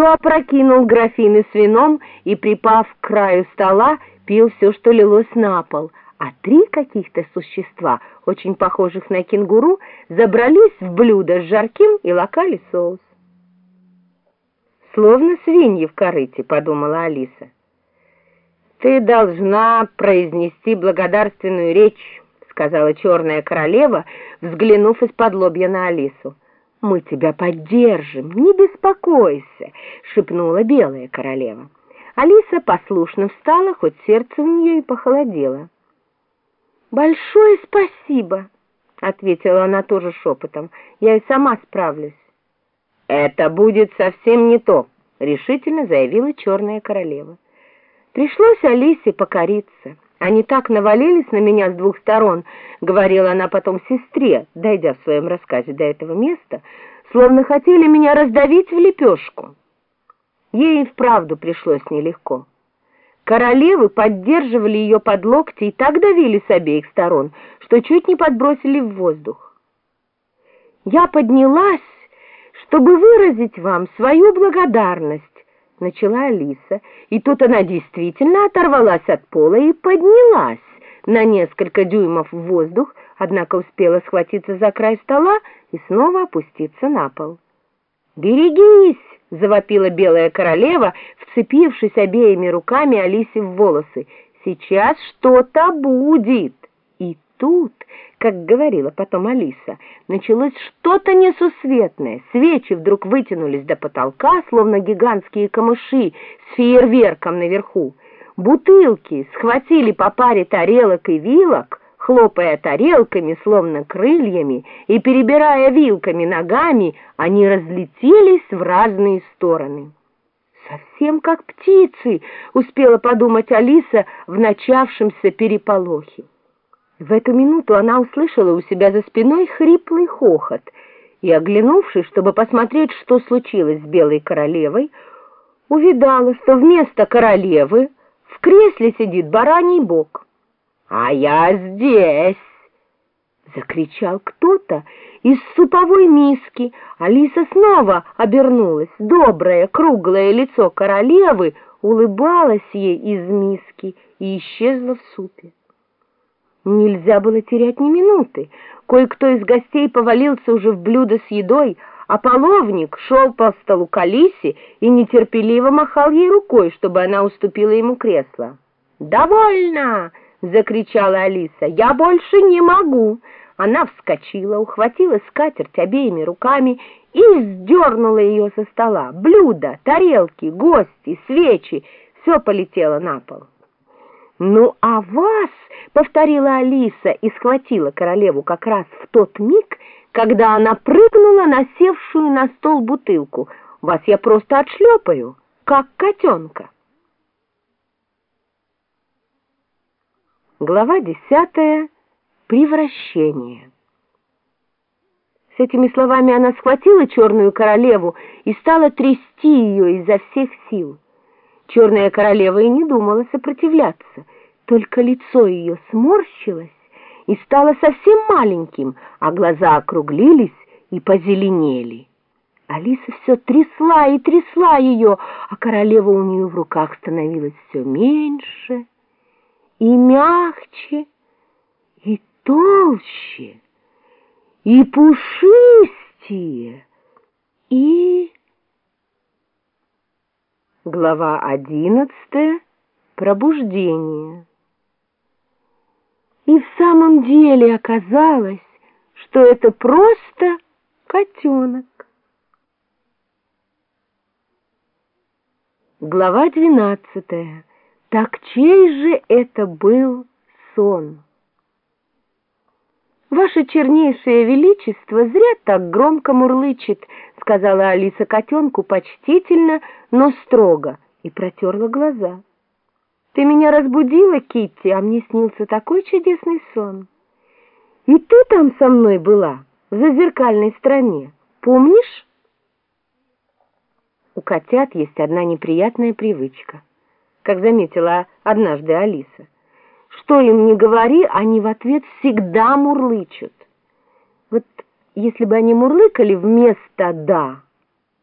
то опрокинул графины с вином и, припав к краю стола, пил все, что лилось на пол, а три каких-то существа, очень похожих на кенгуру, забрались в блюдо с жарким и локали соус. «Словно свиньи в корыте», — подумала Алиса. «Ты должна произнести благодарственную речь», — сказала черная королева, взглянув из-под лобья на Алису. «Мы тебя поддержим, не беспокойся», — шепнула белая королева. Алиса послушно встала, хоть сердце у нее и похолодело. «Большое спасибо», — ответила она тоже шепотом. «Я и сама справлюсь». «Это будет совсем не то», — решительно заявила черная королева. Пришлось Алисе покориться. Они так навалились на меня с двух сторон, говорила она потом сестре, дойдя в своем рассказе до этого места, словно хотели меня раздавить в лепешку. Ей и вправду пришлось нелегко. Королевы поддерживали ее под локти и так давили с обеих сторон, что чуть не подбросили в воздух. Я поднялась, чтобы выразить вам свою благодарность, начала Алиса, и тут она действительно оторвалась от пола и поднялась на несколько дюймов в воздух, однако успела схватиться за край стола и снова опуститься на пол. «Берегись!» — завопила белая королева, вцепившись обеими руками Алисе в волосы. «Сейчас что-то будет!» Тут как говорила потом Алиса, началось что-то несусветное. Свечи вдруг вытянулись до потолка, словно гигантские камыши с фейерверком наверху. Бутылки схватили по паре тарелок и вилок, хлопая тарелками, словно крыльями, и перебирая вилками ногами, они разлетелись в разные стороны. «Совсем как птицы», — успела подумать Алиса в начавшемся переполохе. В эту минуту она услышала у себя за спиной хриплый хохот и, оглянувшись, чтобы посмотреть, что случилось с белой королевой, увидала, что вместо королевы в кресле сидит бараний бок. «А я здесь!» — закричал кто-то из суповой миски. Алиса снова обернулась. Доброе круглое лицо королевы улыбалось ей из миски и исчезло в супе. Нельзя было терять ни минуты. Кое-кто из гостей повалился уже в блюдо с едой, а половник шел по столу к Алисе и нетерпеливо махал ей рукой, чтобы она уступила ему кресло. «Довольно!» — закричала Алиса. «Я больше не могу!» Она вскочила, ухватила скатерть обеими руками и сдернула ее со стола. Блюда, тарелки, гости, свечи — все полетело на пол. «Ну, а вас...» — повторила Алиса и схватила королеву как раз в тот миг, когда она прыгнула на севшую на стол бутылку. «Вас я просто отшлепаю, как котенка». Глава десятая. Превращение. С этими словами она схватила черную королеву и стала трясти ее изо всех сил. Черная королева и не думала сопротивляться, только лицо ее сморщилось и стало совсем маленьким, а глаза округлились и позеленели. Алиса все трясла и трясла ее, а королева у нее в руках становилась все меньше и мягче, и толще, и пушистее, и... Глава одиннадцатая. Пробуждение. И в самом деле оказалось, что это просто котенок. Глава двенадцатая. Так чей же это был сон? «Ваше чернейшее величество зря так громко мурлычет», — сказала Алиса котенку почтительно, но строго, и протерла глаза. «Ты меня разбудила, Китти, а мне снился такой чудесный сон. И ты там со мной была, в зазеркальной стране, помнишь?» У котят есть одна неприятная привычка, как заметила однажды Алиса. Что им не говори, они в ответ всегда мурлычут. Вот если бы они мурлыкали вместо «да»,